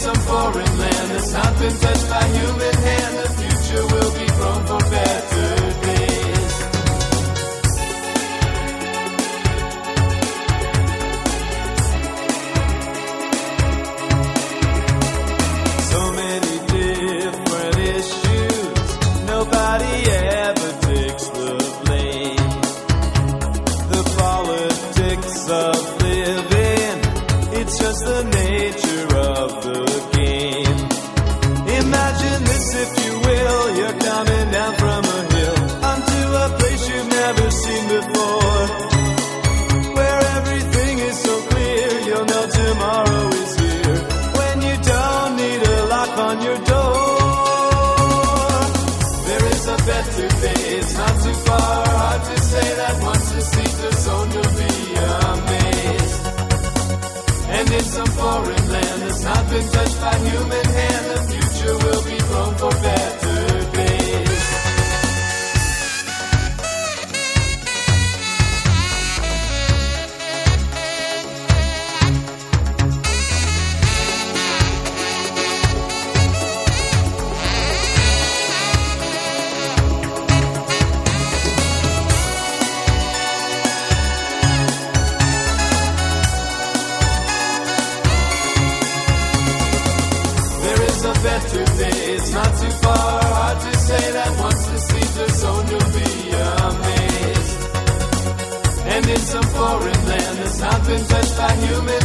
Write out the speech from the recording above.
Some foreign land that's not been touched by human hand, the future will be grown for better days. So many different issues, nobody ever takes the blame. The politics of living, it's just the nature of the it's not too far. Hard to say that once are sown, you'll be amazed. And in some foreign land that's not been touched by human hand, the future will be grown for better better day, it's not too far. Hard to say that once the seeds are sown, you'll be amazed. And in some foreign land that's not been touched by human